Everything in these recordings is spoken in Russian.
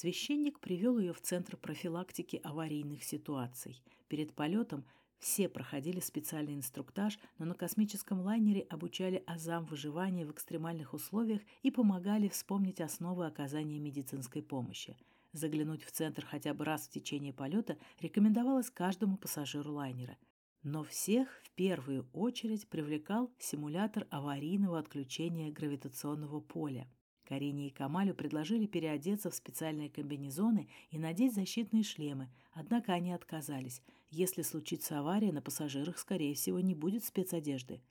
Священник привел ее в Центр профилактики аварийных ситуаций. Перед полетом все проходили специальный инструктаж, но на космическом лайнере обучали азам выживания в экстремальных условиях и помогали вспомнить основы оказания медицинской помощи. Заглянуть в центр хотя бы раз в течение полета рекомендовалось каждому пассажиру лайнера. Но всех в первую очередь привлекал симулятор аварийного отключения гравитационного поля. Карине и Камалю предложили переодеться в специальные комбинезоны и надеть защитные шлемы, однако они отказались. Если случится авария, на пассажирах, скорее всего, не будет спецодежды.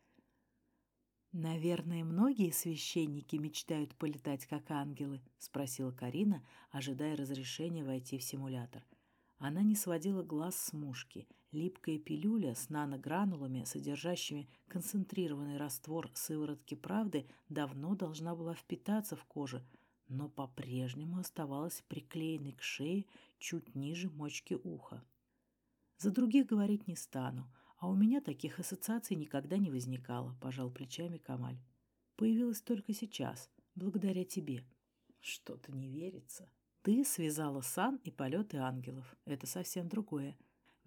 «Наверное, многие священники мечтают полетать как ангелы?» — спросила Карина, ожидая разрешения войти в симулятор. Она не сводила глаз с мушки. Липкая пилюля с наногранулами, содержащими концентрированный раствор сыворотки правды, давно должна была впитаться в кожу, но по-прежнему оставалась приклеенной к шее чуть ниже мочки уха. За других говорить не стану, а у меня таких ассоциаций никогда не возникало, пожал плечами Камаль. Появилась только сейчас, благодаря тебе. Что-то не верится. Ты связала сан и полеты ангелов. Это совсем другое.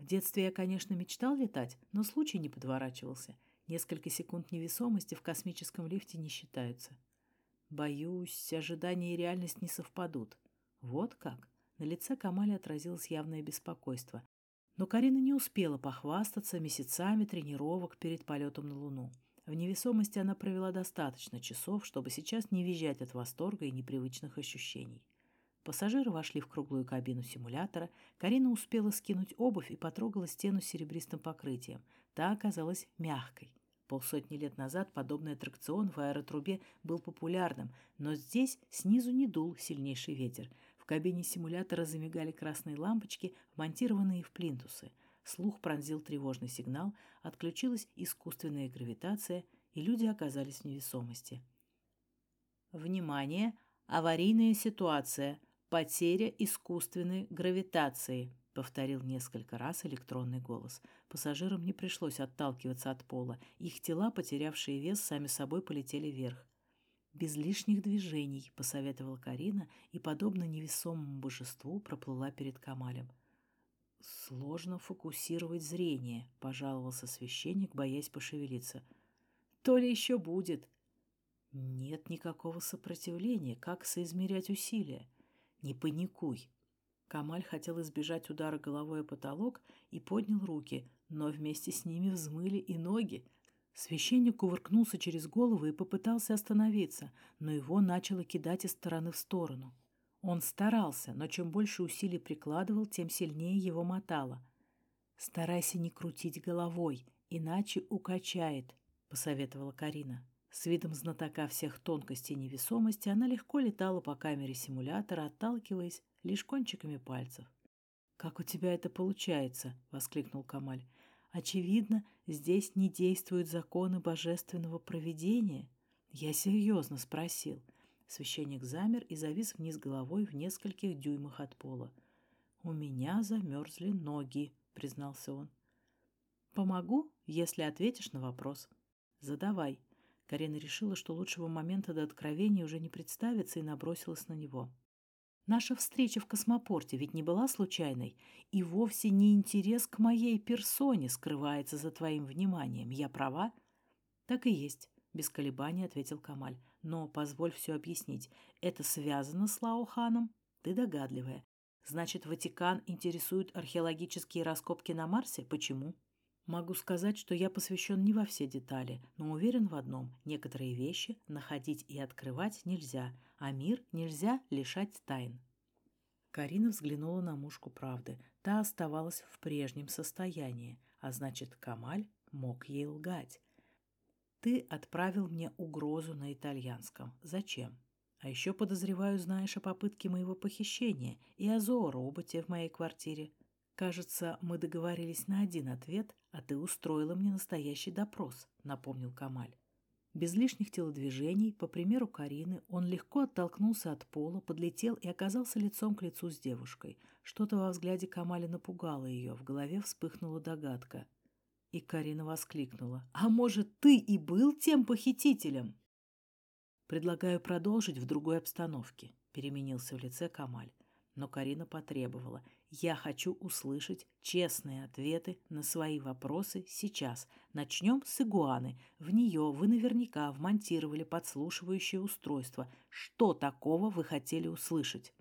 В детстве я, конечно, мечтал летать, но случай не подворачивался. Несколько секунд невесомости в космическом лифте не считаются. Боюсь, ожидания и реальность не совпадут. Вот как? На лице Камали отразилось явное беспокойство. Но Карина не успела похвастаться месяцами тренировок перед полетом на Луну. В невесомости она провела достаточно часов, чтобы сейчас не визжать от восторга и непривычных ощущений. Пассажиры вошли в круглую кабину симулятора. Карина успела скинуть обувь и потрогала стену с серебристым покрытием. Та оказалась мягкой. Полсотни лет назад подобный аттракцион в аэротрубе был популярным, но здесь снизу не дул сильнейший ветер. В кабине симулятора замигали красные лампочки, вмонтированные в плинтусы. Слух пронзил тревожный сигнал, отключилась искусственная гравитация, и люди оказались в невесомости. «Внимание! Аварийная ситуация!» «Потеря искусственной гравитации», — повторил несколько раз электронный голос. Пассажирам не пришлось отталкиваться от пола. Их тела, потерявшие вес, сами собой полетели вверх. «Без лишних движений», — посоветовала Карина, и, подобно невесомому божеству, проплыла перед Камалем. «Сложно фокусировать зрение», — пожаловался священник, боясь пошевелиться. «То ли еще будет». «Нет никакого сопротивления. Как соизмерять усилия?» «Не паникуй». Камаль хотел избежать удара головой о потолок и поднял руки, но вместе с ними взмыли и ноги. Священник кувыркнулся через голову и попытался остановиться, но его начало кидать из стороны в сторону. Он старался, но чем больше усилий прикладывал, тем сильнее его мотало. «Старайся не крутить головой, иначе укачает», — посоветовала Карина. С видом знатока всех тонкостей невесомости она легко летала по камере симулятора, отталкиваясь лишь кончиками пальцев. «Как у тебя это получается?» — воскликнул Камаль. «Очевидно, здесь не действуют законы божественного провидения». Я серьезно спросил. Священник замер и завис вниз головой в нескольких дюймах от пола. «У меня замерзли ноги», — признался он. «Помогу, если ответишь на вопрос». «Задавай», Карина решила, что лучшего момента до откровения уже не представится, и набросилась на него. Наша встреча в космопорте ведь не была случайной, и вовсе не интерес к моей персоне скрывается за твоим вниманием. Я права? Так и есть, без колебаний ответил Камаль. Но позволь все объяснить. Это связано с Лаоханом? Ты догадливая. Значит, Ватикан интересует археологические раскопки на Марсе? Почему? Могу сказать, что я посвящен не во все детали, но уверен в одном – некоторые вещи находить и открывать нельзя, а мир нельзя лишать тайн. Карина взглянула на мушку правды. Та оставалась в прежнем состоянии, а значит, Камаль мог ей лгать. «Ты отправил мне угрозу на итальянском. Зачем? А еще, подозреваю, знаешь о попытке моего похищения и о зоороботе в моей квартире. «Кажется, мы договорились на один ответ, а ты устроила мне настоящий допрос», — напомнил Камаль. Без лишних телодвижений, по примеру Карины, он легко оттолкнулся от пола, подлетел и оказался лицом к лицу с девушкой. Что-то во взгляде Камали напугало ее, в голове вспыхнула догадка. И Карина воскликнула. «А может, ты и был тем похитителем?» «Предлагаю продолжить в другой обстановке», — переменился в лице Камаль. Но Карина потребовала. «Я хочу услышать честные ответы на свои вопросы сейчас. Начнем с игуаны. В нее вы наверняка вмонтировали подслушивающее устройство. Что такого вы хотели услышать?»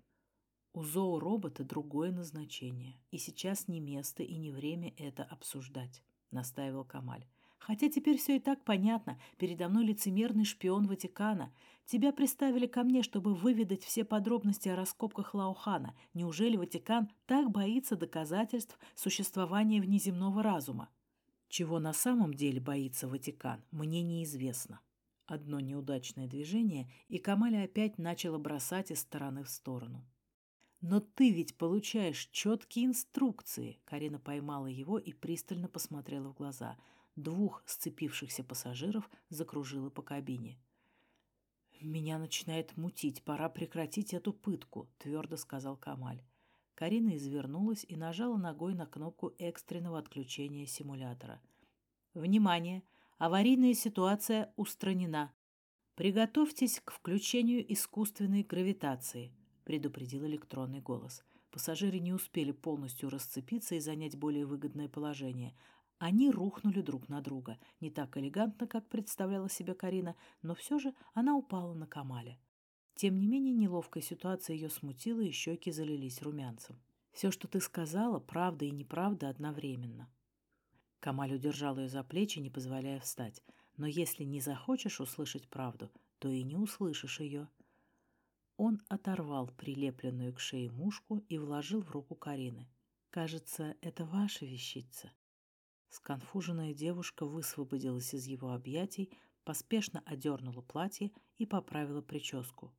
У зооробота другое назначение, и сейчас не место и не время это обсуждать, настаивал Камаль. Хотя теперь все и так понятно. Передо мной лицемерный шпион Ватикана. Тебя приставили ко мне, чтобы выведать все подробности о раскопках Лаухана. Неужели Ватикан так боится доказательств существования внеземного разума? Чего на самом деле боится Ватикан, мне неизвестно. Одно неудачное движение, и Камаля опять начала бросать из стороны в сторону. «Но ты ведь получаешь четкие инструкции!» Карина поймала его и пристально посмотрела в глаза – двух сцепившихся пассажиров закружила по кабине. «Меня начинает мутить, пора прекратить эту пытку», — твердо сказал Камаль. Карина извернулась и нажала ногой на кнопку экстренного отключения симулятора. «Внимание! Аварийная ситуация устранена. Приготовьтесь к включению искусственной гравитации», — предупредил электронный голос. Пассажиры не успели полностью расцепиться и занять более выгодное положение. Они рухнули друг на друга. Не так элегантно, как представляла себе Карина, но все же она упала на Камале. Тем не менее, неловкая ситуация ее смутила, и щеки залились румянцем. «Все, что ты сказала, правда и неправда одновременно». Камаль удержал ее за плечи, не позволяя встать. «Но если не захочешь услышать правду, то и не услышишь ее». Он оторвал прилепленную к шее мушку и вложил в руку Карины. «Кажется, это ваша вещица». Сконфуженная девушка высвободилась из его объятий, поспешно одернула платье и поправила прическу.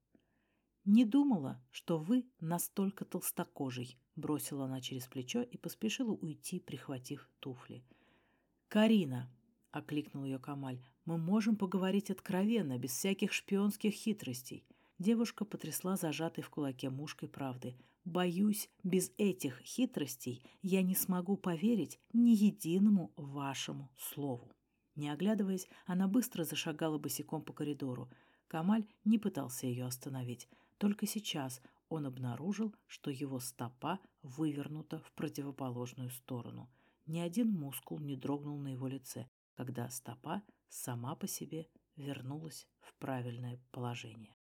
«Не думала, что вы настолько толстокожий», — бросила она через плечо и поспешила уйти, прихватив туфли. «Карина», — окликнул ее Камаль, — «мы можем поговорить откровенно, без всяких шпионских хитростей». Девушка потрясла зажатой в кулаке мушкой правды. Боюсь, без этих хитростей я не смогу поверить ни единому вашему слову. Не оглядываясь, она быстро зашагала босиком по коридору. Камаль не пытался ее остановить. Только сейчас он обнаружил, что его стопа вывернута в противоположную сторону. Ни один мускул не дрогнул на его лице, когда стопа сама по себе вернулась в правильное положение.